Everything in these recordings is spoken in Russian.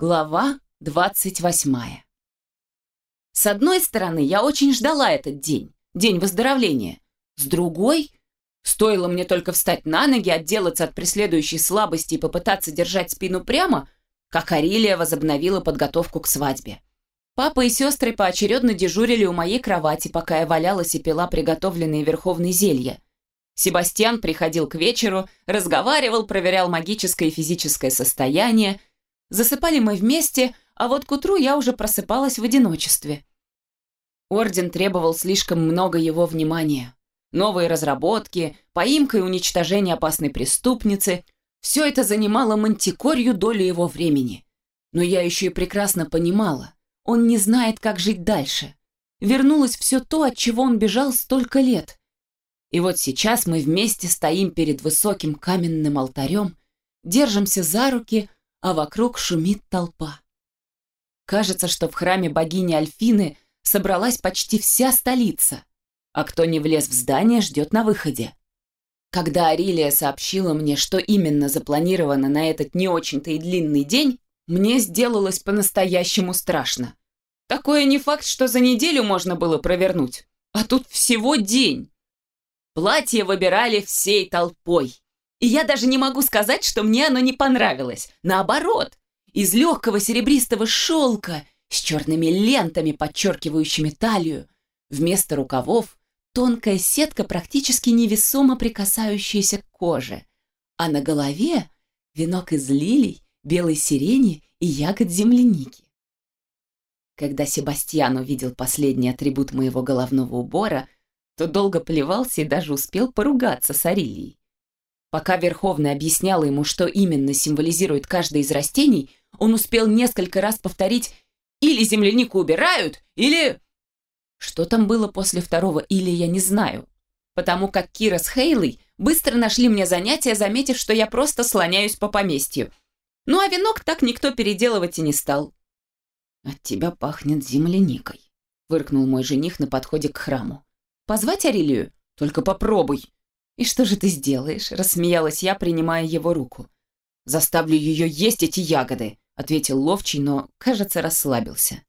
Глава 28. С одной стороны, я очень ждала этот день, день выздоровления. С другой, стоило мне только встать на ноги, отделаться от преследующей слабости и попытаться держать спину прямо, как Арилия возобновила подготовку к свадьбе. Папа и сестры поочередно дежурили у моей кровати, пока я валялась и пила приготовленные верховные зелья. Себастьян приходил к вечеру, разговаривал, проверял магическое и физическое состояние – Засыпали мы вместе, а вот к утру я уже просыпалась в одиночестве. Орден требовал слишком много его внимания. Новые разработки, поимка и уничтожение опасной преступницы – все это занимало мантикорью долю его времени. Но я еще и прекрасно понимала, он не знает, как жить дальше. Вернулось все то, от чего он бежал столько лет. И вот сейчас мы вместе стоим перед высоким каменным алтарем, держимся за руки – а вокруг шумит толпа. Кажется, что в храме богини Альфины собралась почти вся столица, а кто не влез в здание, ждет на выходе. Когда Арилия сообщила мне, что именно запланировано на этот не очень-то и длинный день, мне сделалось по-настоящему страшно. Такое не факт, что за неделю можно было провернуть, а тут всего день. Платье выбирали всей толпой. И я даже не могу сказать, что мне оно не понравилось. Наоборот, из легкого серебристого шелка с черными лентами, подчеркивающими талию, вместо рукавов тонкая сетка, практически невесомо прикасающаяся к коже, а на голове венок из лилий, белой сирени и ягод земляники. Когда Себастьян увидел последний атрибут моего головного убора, то долго плевался и даже успел поругаться с Арилией. Пока Верховный объясняла ему, что именно символизирует каждое из растений, он успел несколько раз повторить «или землянику убирают, или...» Что там было после второго «или» я не знаю, потому как Кира с Хейлой быстро нашли мне занятие, заметив, что я просто слоняюсь по поместью. Ну а венок так никто переделывать и не стал. «От тебя пахнет земляникой», — выркнул мой жених на подходе к храму. «Позвать Арилию? Только попробуй», «И что же ты сделаешь?» – рассмеялась я, принимая его руку. «Заставлю ее есть эти ягоды», – ответил ловчий, но, кажется, расслабился.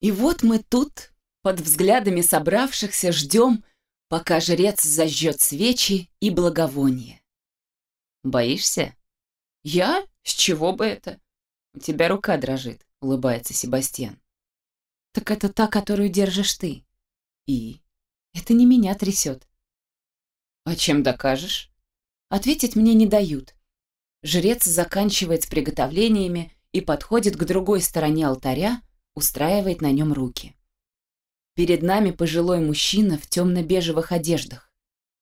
И вот мы тут, под взглядами собравшихся, ждем, пока жрец зажжет свечи и благовоние. «Боишься?» «Я? С чего бы это?» «У тебя рука дрожит», — улыбается Себастьян. «Так это та, которую держишь ты». «И?» «Это не меня трясет. «А чем докажешь?» Ответить мне не дают. Жрец заканчивает с приготовлениями и подходит к другой стороне алтаря, устраивает на нем руки. Перед нами пожилой мужчина в темно-бежевых одеждах.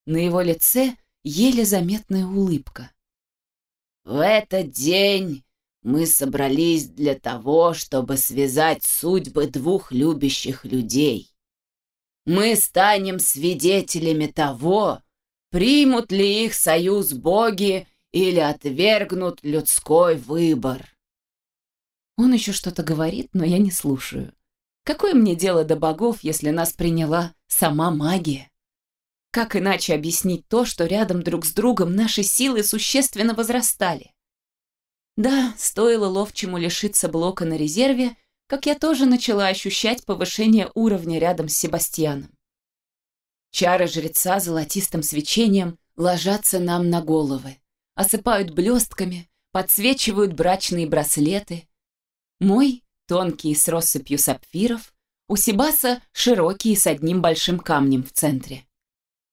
На его лице еле заметная улыбка. «В этот день мы собрались для того, чтобы связать судьбы двух любящих людей. Мы станем свидетелями того, примут ли их союз боги или отвергнут людской выбор. Он еще что-то говорит, но я не слушаю. Какое мне дело до богов, если нас приняла сама магия? Как иначе объяснить то, что рядом друг с другом наши силы существенно возрастали? Да, стоило ловчему лишиться блока на резерве, как я тоже начала ощущать повышение уровня рядом с Себастьяном. Чары жреца золотистым свечением ложатся нам на головы, осыпают блестками, подсвечивают брачные браслеты. Мой, тонкий с россыпью сапфиров, у Сибаса широкий с одним большим камнем в центре.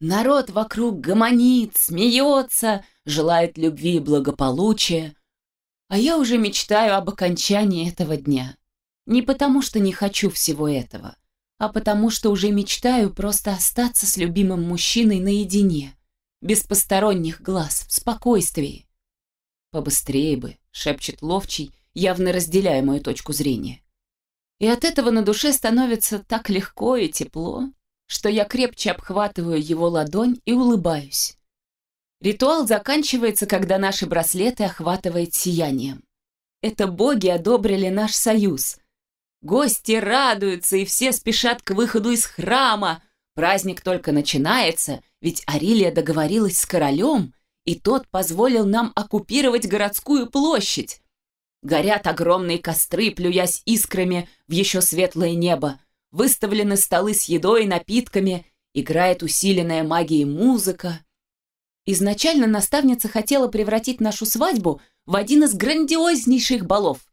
Народ вокруг гомонит, смеется, желает любви и благополучия. А я уже мечтаю об окончании этого дня. Не потому, что не хочу всего этого, а потому что уже мечтаю просто остаться с любимым мужчиной наедине, без посторонних глаз, в спокойствии. «Побыстрее бы», — шепчет ловчий, явно разделяя мою точку зрения. И от этого на душе становится так легко и тепло, что я крепче обхватываю его ладонь и улыбаюсь. Ритуал заканчивается, когда наши браслеты охватывает сиянием. Это боги одобрили наш союз, Гости радуются, и все спешат к выходу из храма. Праздник только начинается, ведь Арилия договорилась с королем, и тот позволил нам оккупировать городскую площадь. Горят огромные костры, плюясь искрами в еще светлое небо. Выставлены столы с едой и напитками, играет усиленная магией музыка. Изначально наставница хотела превратить нашу свадьбу в один из грандиознейших балов.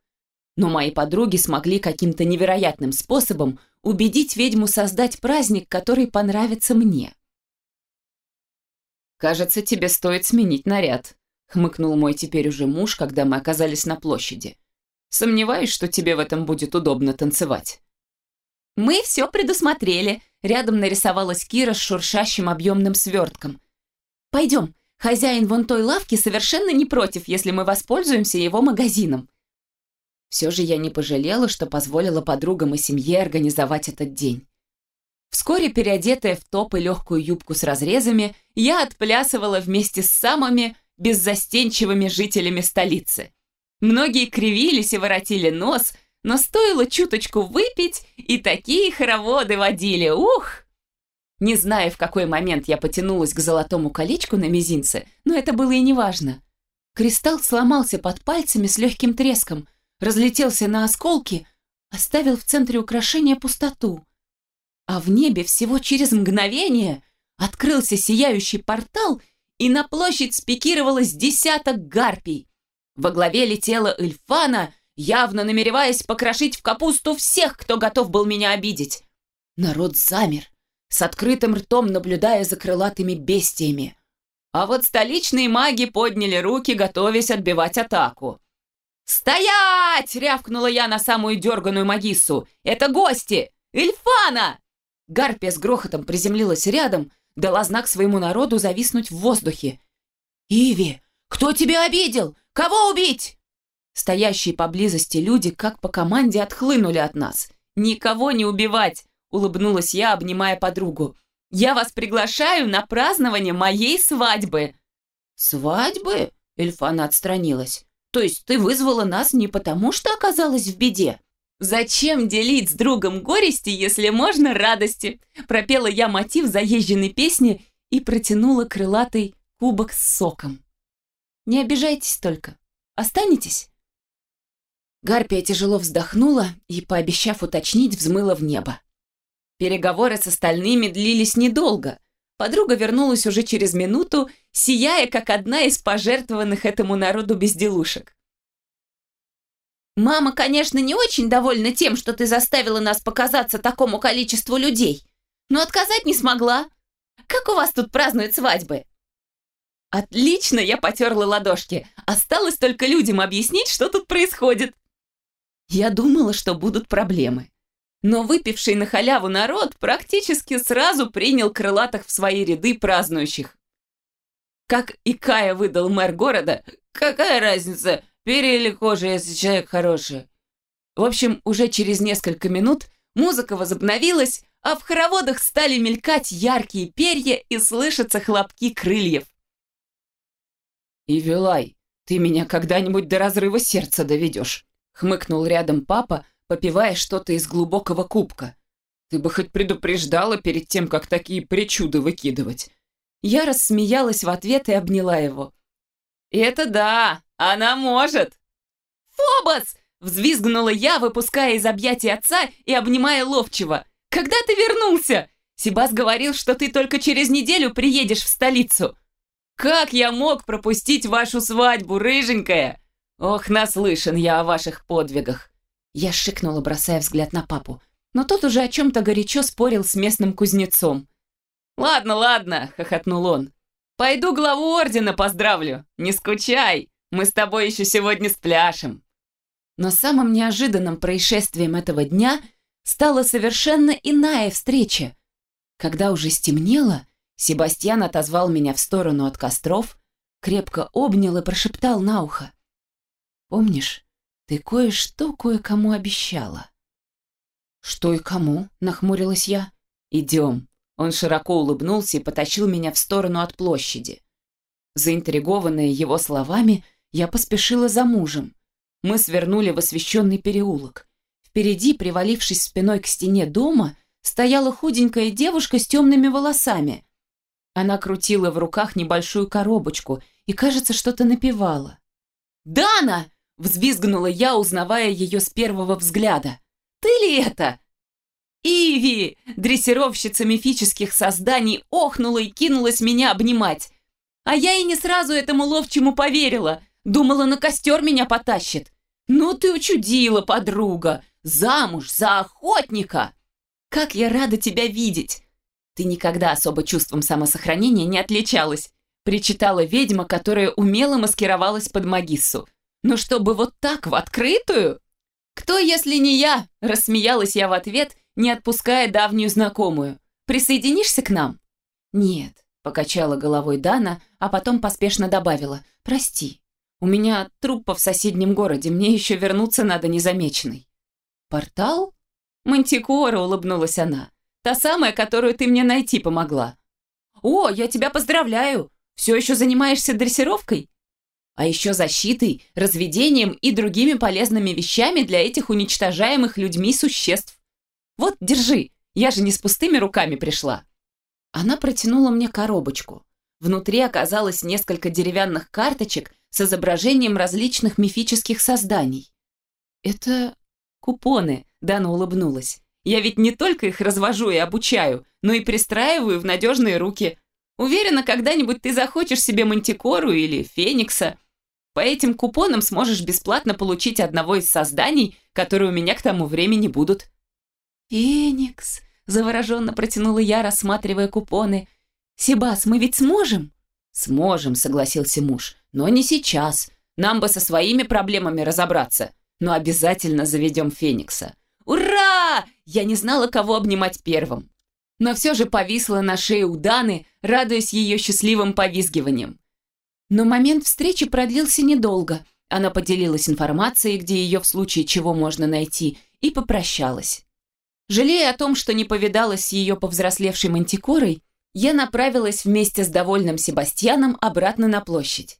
Но мои подруги смогли каким-то невероятным способом убедить ведьму создать праздник, который понравится мне. «Кажется, тебе стоит сменить наряд», — хмыкнул мой теперь уже муж, когда мы оказались на площади. «Сомневаюсь, что тебе в этом будет удобно танцевать». «Мы все предусмотрели», — рядом нарисовалась Кира с шуршащим объемным свертком. «Пойдем, хозяин вон той лавки совершенно не против, если мы воспользуемся его магазином». Все же я не пожалела, что позволила подругам и семье организовать этот день. Вскоре, переодетая в топ и легкую юбку с разрезами, я отплясывала вместе с самыми беззастенчивыми жителями столицы. Многие кривились и воротили нос, но стоило чуточку выпить, и такие хороводы водили, ух! Не знаю, в какой момент я потянулась к золотому колечку на мизинце, но это было и неважно. Кристалл сломался под пальцами с легким треском, разлетелся на осколки, оставил в центре украшения пустоту. А в небе всего через мгновение открылся сияющий портал, и на площадь спикировалось десяток гарпий. Во главе летела Эльфана, явно намереваясь покрошить в капусту всех, кто готов был меня обидеть. Народ замер, с открытым ртом наблюдая за крылатыми бестиями. А вот столичные маги подняли руки, готовясь отбивать атаку. «Стоять!» — рявкнула я на самую дерганую магиссу. «Это гости! Эльфана!» Гарпия с грохотом приземлилась рядом, дала знак своему народу зависнуть в воздухе. «Иви, кто тебя обидел? Кого убить?» Стоящие поблизости люди, как по команде, отхлынули от нас. «Никого не убивать!» — улыбнулась я, обнимая подругу. «Я вас приглашаю на празднование моей свадьбы!» «Свадьбы?» — Эльфана отстранилась. «То есть ты вызвала нас не потому, что оказалась в беде?» «Зачем делить с другом горести, если можно радости?» Пропела я мотив заезженной песни и протянула крылатый кубок с соком. «Не обижайтесь только. Останетесь?» Гарпия тяжело вздохнула и, пообещав уточнить, взмыла в небо. Переговоры с остальными длились недолго. Подруга вернулась уже через минуту, сияя, как одна из пожертвованных этому народу безделушек. Мама, конечно, не очень довольна тем, что ты заставила нас показаться такому количеству людей, но отказать не смогла. Как у вас тут празднуют свадьбы? Отлично, я потерла ладошки. Осталось только людям объяснить, что тут происходит. Я думала, что будут проблемы. Но выпивший на халяву народ практически сразу принял крылатых в свои ряды празднующих. Как и Кая выдал мэр города, какая разница, Перья кожа, если человек хороший. В общем, уже через несколько минут музыка возобновилась, а в хороводах стали мелькать яркие перья и слышатся хлопки крыльев. «Ивилай, ты меня когда-нибудь до разрыва сердца доведешь», хмыкнул рядом папа, попивая что-то из глубокого кубка. «Ты бы хоть предупреждала перед тем, как такие причуды выкидывать». Я рассмеялась в ответ и обняла его. «Это да, она может!» «Фобос!» — взвизгнула я, выпуская из объятий отца и обнимая ловчего. «Когда ты вернулся? Сибас говорил, что ты только через неделю приедешь в столицу. Как я мог пропустить вашу свадьбу, рыженькая? Ох, наслышан я о ваших подвигах!» Я шикнула, бросая взгляд на папу. Но тот уже о чем-то горячо спорил с местным кузнецом. «Ладно, ладно», — хохотнул он. «Пойду главу ордена поздравлю. Не скучай!» Мы с тобой еще сегодня спляшем». Но самым неожиданным происшествием этого дня стала совершенно иная встреча. Когда уже стемнело, Себастьян отозвал меня в сторону от костров, крепко обнял и прошептал на ухо. «Помнишь, ты кое-что кое-кому обещала?» «Что и кому?» — нахмурилась я. «Идем». Он широко улыбнулся и потащил меня в сторону от площади. Заинтригованная его словами, я поспешила за мужем. Мы свернули в освещенный переулок. Впереди, привалившись спиной к стене дома, стояла худенькая девушка с темными волосами. Она крутила в руках небольшую коробочку и, кажется, что-то напевала. «Дана!» Взвизгнула я, узнавая ее с первого взгляда. «Ты ли это?» «Иви!» Дрессировщица мифических созданий охнула и кинулась меня обнимать. А я и не сразу этому ловчему поверила. Думала, на костер меня потащит. «Ну ты учудила, подруга! Замуж за охотника!» «Как я рада тебя видеть!» «Ты никогда особо чувством самосохранения не отличалась», причитала ведьма, которая умело маскировалась под магиссу. «Но чтобы вот так, в открытую?» «Кто, если не я?» – рассмеялась я в ответ, не отпуская давнюю знакомую. «Присоединишься к нам?» «Нет», – покачала головой Дана, а потом поспешно добавила. «Прости, у меня труппа в соседнем городе, мне еще вернуться надо незамеченной». «Портал?» «Мантикора», — улыбнулась она. «Та самая, которую ты мне найти помогла». «О, я тебя поздравляю! Все еще занимаешься дрессировкой?» «А еще защитой, разведением и другими полезными вещами для этих уничтожаемых людьми существ. Вот, держи, я же не с пустыми руками пришла». Она протянула мне коробочку. Внутри оказалось несколько деревянных карточек с изображением различных мифических созданий. «Это купоны», — Дана улыбнулась. «Я ведь не только их развожу и обучаю, но и пристраиваю в надежные руки. Уверена, когда-нибудь ты захочешь себе мантикору или феникса. По этим купонам сможешь бесплатно получить одного из созданий, которые у меня к тому времени будут». «Феникс», — завороженно протянула я, рассматривая купоны. «Себас, мы ведь сможем?» «Сможем», — согласился муж. «Но не сейчас. Нам бы со своими проблемами разобраться. Но обязательно заведем Феникса». «Ура!» Я не знала, кого обнимать первым. Но все же повисла на шее у Даны, радуясь ее счастливым повизгиванием. Но момент встречи продлился недолго. Она поделилась информацией, где ее в случае чего можно найти, и попрощалась. Жалея о том, что не повидалась с ее повзрослевшей мантикорой, я направилась вместе с довольным Себастьяном обратно на площадь.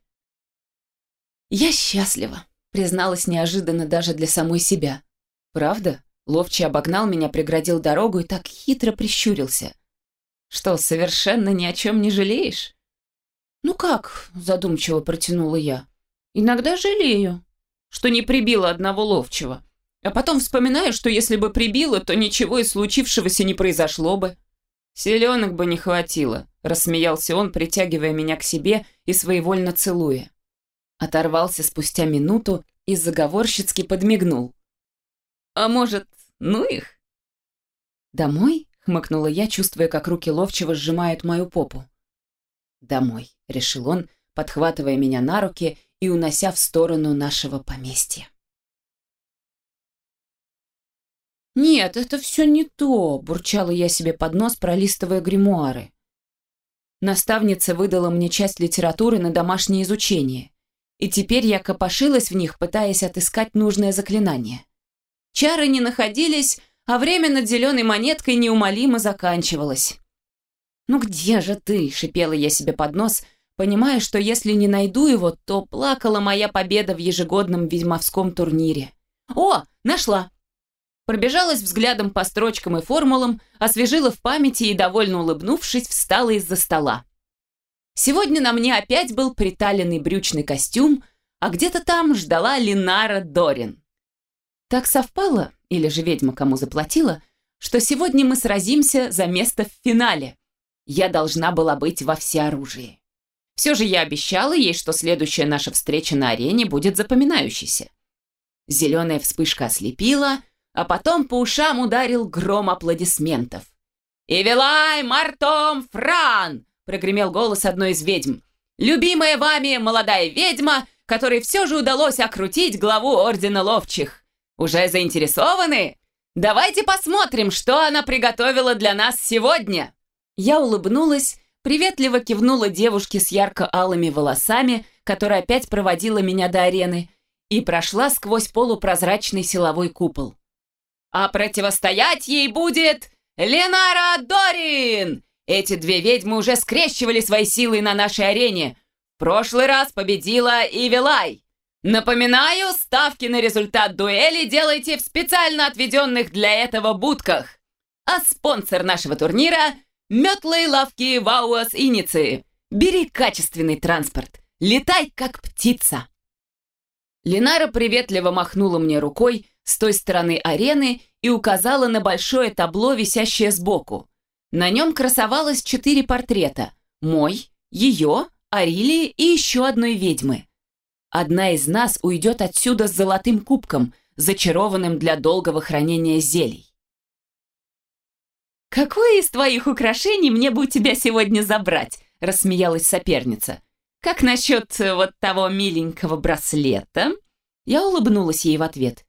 «Я счастлива», — призналась неожиданно даже для самой себя. «Правда?» — Ловчий обогнал меня, преградил дорогу и так хитро прищурился. «Что, совершенно ни о чем не жалеешь?» «Ну как?» — задумчиво протянула я. «Иногда жалею, что не прибила одного ловчего. А потом вспоминаю, что если бы прибила, то ничего из случившегося не произошло бы. «Селенок бы не хватило», — рассмеялся он, притягивая меня к себе и своевольно целуя. Оторвался спустя минуту и заговорщицки подмигнул. «А может, ну их?» «Домой?» — хмыкнула я, чувствуя, как руки ловчего сжимают мою попу. «Домой», — решил он, подхватывая меня на руки и унося в сторону нашего поместья. «Нет, это все не то», – бурчала я себе под нос, пролистывая гримуары. Наставница выдала мне часть литературы на домашнее изучение, и теперь я копошилась в них, пытаясь отыскать нужное заклинание. Чары не находились, а время над зеленой монеткой неумолимо заканчивалось. «Ну где же ты?» – шипела я себе под нос, понимая, что если не найду его, то плакала моя победа в ежегодном ведьмовском турнире. «О, нашла!» Пробежалась взглядом по строчкам и формулам, освежила в памяти и, довольно улыбнувшись, встала из-за стола. Сегодня на мне опять был приталенный брючный костюм, а где-то там ждала Линара Дорин. Так совпало, или же ведьма кому заплатила, что сегодня мы сразимся за место в финале. Я должна была быть во всеоружии. Все же я обещала ей, что следующая наша встреча на арене будет запоминающейся. Зеленая вспышка ослепила, а потом по ушам ударил гром аплодисментов. «Ивелай, Мартом, Фран!» — прогремел голос одной из ведьм. «Любимая вами молодая ведьма, которой все же удалось окрутить главу Ордена Ловчих. Уже заинтересованы? Давайте посмотрим, что она приготовила для нас сегодня!» Я улыбнулась, приветливо кивнула девушке с ярко-алыми волосами, которая опять проводила меня до арены, и прошла сквозь полупрозрачный силовой купол. А противостоять ей будет Ленара Дорин! Эти две ведьмы уже скрещивали свои силы на нашей арене. В прошлый раз победила Ивилай. Напоминаю, ставки на результат дуэли делайте в специально отведенных для этого будках. А спонсор нашего турнира – метлы и лавки Вауас Иниции. Бери качественный транспорт. Летай, как птица. Линара приветливо махнула мне рукой с той стороны арены и указала на большое табло, висящее сбоку. На нем красовалось четыре портрета. Мой, ее, Арилии и еще одной ведьмы. Одна из нас уйдет отсюда с золотым кубком, зачарованным для долгого хранения зелий. «Какое из твоих украшений мне бы у тебя сегодня забрать?» — рассмеялась соперница. «Как насчет э, вот того миленького браслета?» Я улыбнулась ей в ответ.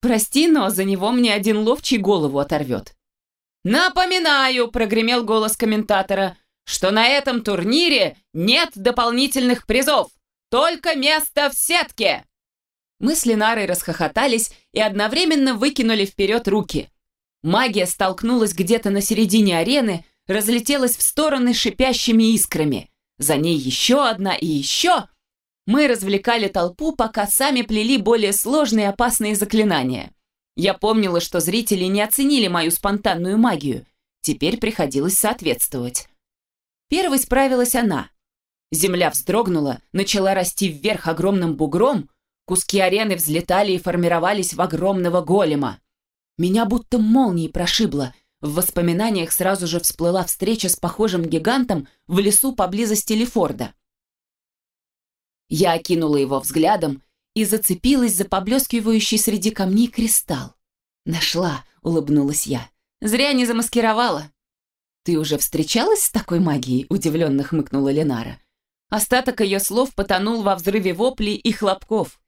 «Прости, но за него мне один ловчий голову оторвет». «Напоминаю», — прогремел голос комментатора, «что на этом турнире нет дополнительных призов, только место в сетке». Мы с Ленарой расхохотались и одновременно выкинули вперед руки. Магия столкнулась где-то на середине арены, разлетелась в стороны шипящими искрами. За ней еще одна и еще. Мы развлекали толпу, пока сами плели более сложные и опасные заклинания. Я помнила, что зрители не оценили мою спонтанную магию. Теперь приходилось соответствовать. Первой справилась она. Земля вздрогнула, начала расти вверх огромным бугром, куски арены взлетали и формировались в огромного голема. Меня будто молнией прошибло. В воспоминаниях сразу же всплыла встреча с похожим гигантом в лесу поблизости Лефорда. Я окинула его взглядом и зацепилась за поблескивающий среди камней кристалл. «Нашла», — улыбнулась я. «Зря не замаскировала». «Ты уже встречалась с такой магией?» — удивленно хмыкнула Ленара. Остаток ее слов потонул во взрыве воплей и хлопков.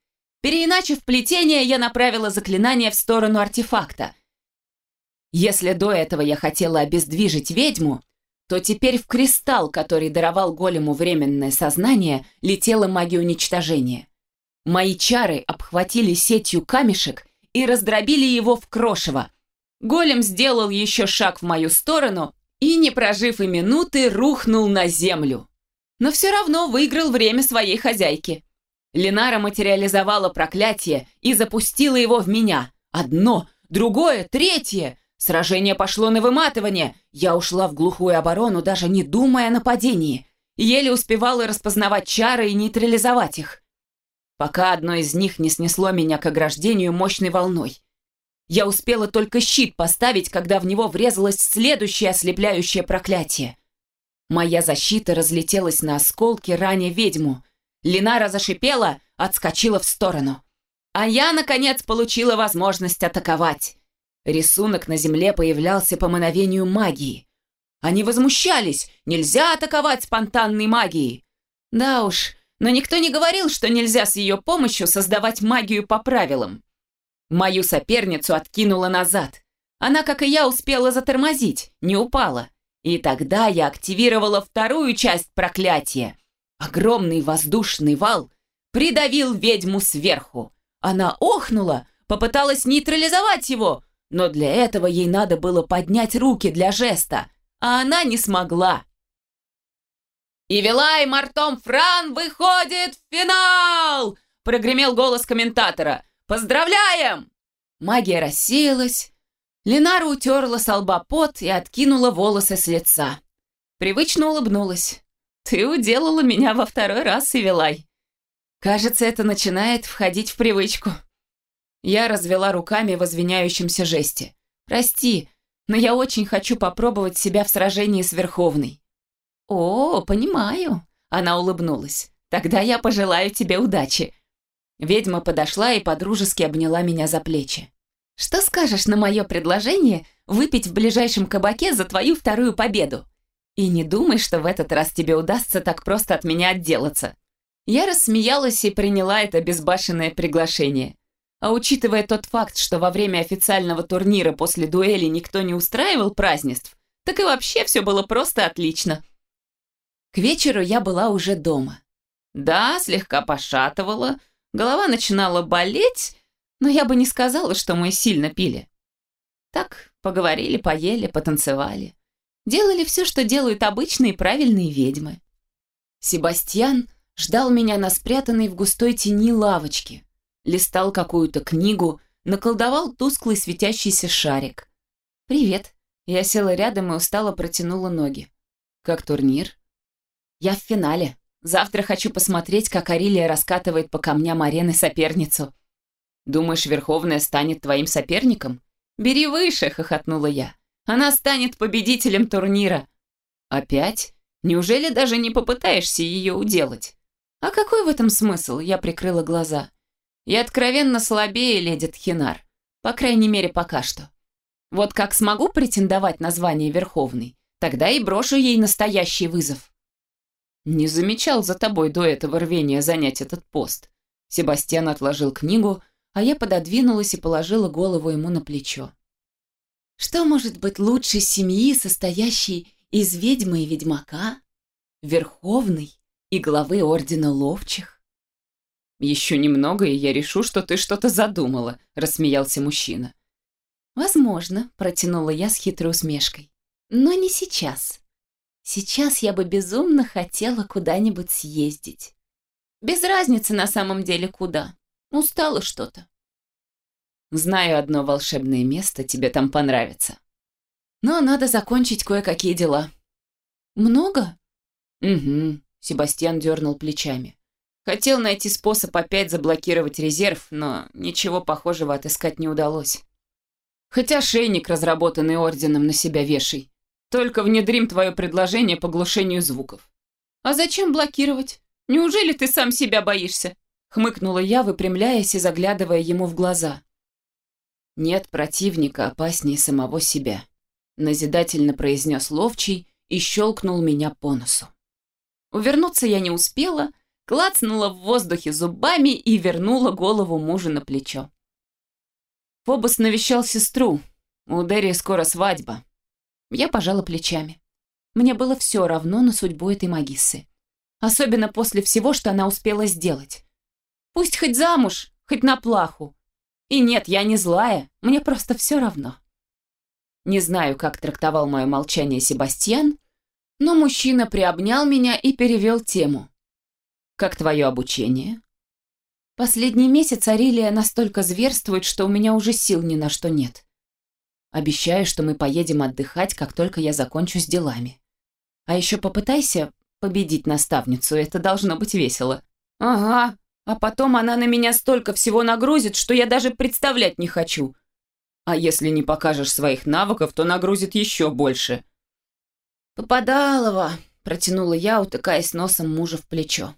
Переиначив плетение, я направила заклинание в сторону артефакта. Если до этого я хотела обездвижить ведьму, то теперь в кристалл, который даровал голему временное сознание, летела магия уничтожения. Мои чары обхватили сетью камешек и раздробили его в крошево. Голем сделал еще шаг в мою сторону и, не прожив и минуты, рухнул на землю. Но все равно выиграл время своей хозяйки. Ленара материализовала проклятие и запустила его в меня. Одно, другое, третье. Сражение пошло на выматывание. Я ушла в глухую оборону, даже не думая о нападении. Еле успевала распознавать чары и нейтрализовать их. Пока одно из них не снесло меня к ограждению мощной волной. Я успела только щит поставить, когда в него врезалось следующее ослепляющее проклятие. Моя защита разлетелась на осколки, раня ведьму — Линара зашипела, отскочила в сторону. А я, наконец, получила возможность атаковать. Рисунок на земле появлялся по мановению магии. Они возмущались, нельзя атаковать спонтанной магией. Да уж, но никто не говорил, что нельзя с ее помощью создавать магию по правилам. Мою соперницу откинула назад. Она, как и я, успела затормозить, не упала. И тогда я активировала вторую часть проклятия — Огромный воздушный вал придавил ведьму сверху. Она охнула, попыталась нейтрализовать его, но для этого ей надо было поднять руки для жеста, а она не смогла. «И Вилай Мартом Фран выходит в финал!» прогремел голос комментатора. «Поздравляем!» Магия рассеялась. Ленара утерла с лба пот и откинула волосы с лица. Привычно улыбнулась. Ты уделала меня во второй раз, Ивилай. Кажется, это начинает входить в привычку. Я развела руками в извиняющемся жесте. Прости, но я очень хочу попробовать себя в сражении с Верховной. О, понимаю. Она улыбнулась. Тогда я пожелаю тебе удачи. Ведьма подошла и подружески обняла меня за плечи. Что скажешь на мое предложение выпить в ближайшем кабаке за твою вторую победу? И не думай, что в этот раз тебе удастся так просто от меня отделаться. Я рассмеялась и приняла это безбашенное приглашение. А учитывая тот факт, что во время официального турнира после дуэли никто не устраивал празднеств, так и вообще все было просто отлично. К вечеру я была уже дома. Да, слегка пошатывала, голова начинала болеть, но я бы не сказала, что мы сильно пили. Так, поговорили, поели, потанцевали делали все, что делают обычные правильные ведьмы. Себастьян ждал меня на спрятанной в густой тени лавочке, листал какую-то книгу, наколдовал тусклый светящийся шарик. «Привет». Я села рядом и устало протянула ноги. «Как турнир?» «Я в финале. Завтра хочу посмотреть, как Арилия раскатывает по камням арены соперницу. Думаешь, Верховная станет твоим соперником? Бери выше, хохотнула я. Она станет победителем турнира. Опять? Неужели даже не попытаешься ее уделать? А какой в этом смысл? Я прикрыла глаза. Я откровенно слабее, леди Тхинар. По крайней мере, пока что. Вот как смогу претендовать на звание Верховной, тогда и брошу ей настоящий вызов. Не замечал за тобой до этого рвения занять этот пост. Себастьян отложил книгу, а я пододвинулась и положила голову ему на плечо. Что может быть лучше семьи, состоящей из ведьмы и ведьмака, верховной и главы Ордена Ловчих? «Еще немного, и я решу, что ты что-то задумала», — рассмеялся мужчина. «Возможно», — протянула я с хитрой усмешкой. «Но не сейчас. Сейчас я бы безумно хотела куда-нибудь съездить. Без разницы на самом деле куда. Устала что-то». «Знаю одно волшебное место, тебе там понравится. Но надо закончить кое-какие дела». «Много?» «Угу», — Себастьян дернул плечами. Хотел найти способ опять заблокировать резерв, но ничего похожего отыскать не удалось. Хотя шейник, разработанный орденом, на себя вешай. Только внедрим твое предложение по глушению звуков. А зачем блокировать? Неужели ты сам себя боишься? Хмыкнула я, выпрямляясь и заглядывая ему в глаза. Нет противника опаснее самого себя. Назидательно произнес ловчий и щелкнул меня по носу. Увернуться я не успела, клацнула в воздухе зубами и вернула голову мужа на плечо. Фобос навещал сестру. У Дерри скоро свадьба. Я пожала плечами. Мне было все равно на судьбу этой магиссы. Особенно после всего, что она успела сделать. Пусть хоть замуж, хоть на плаху. И нет, я не злая, мне просто все равно. Не знаю, как трактовал мое молчание Себастьян, но мужчина приобнял меня и перевел тему. Как твое обучение? Последний месяц Арилия настолько зверствует, что у меня уже сил ни на что нет. Обещаю, что мы поедем отдыхать, как только я закончу с делами. А еще попытайся победить наставницу, это должно быть весело. Ага, а потом она на меня столько всего нагрузит, что я даже представлять не хочу. А если не покажешь своих навыков, то нагрузит еще больше. «Попадалова», — протянула я, утыкаясь носом мужа в плечо.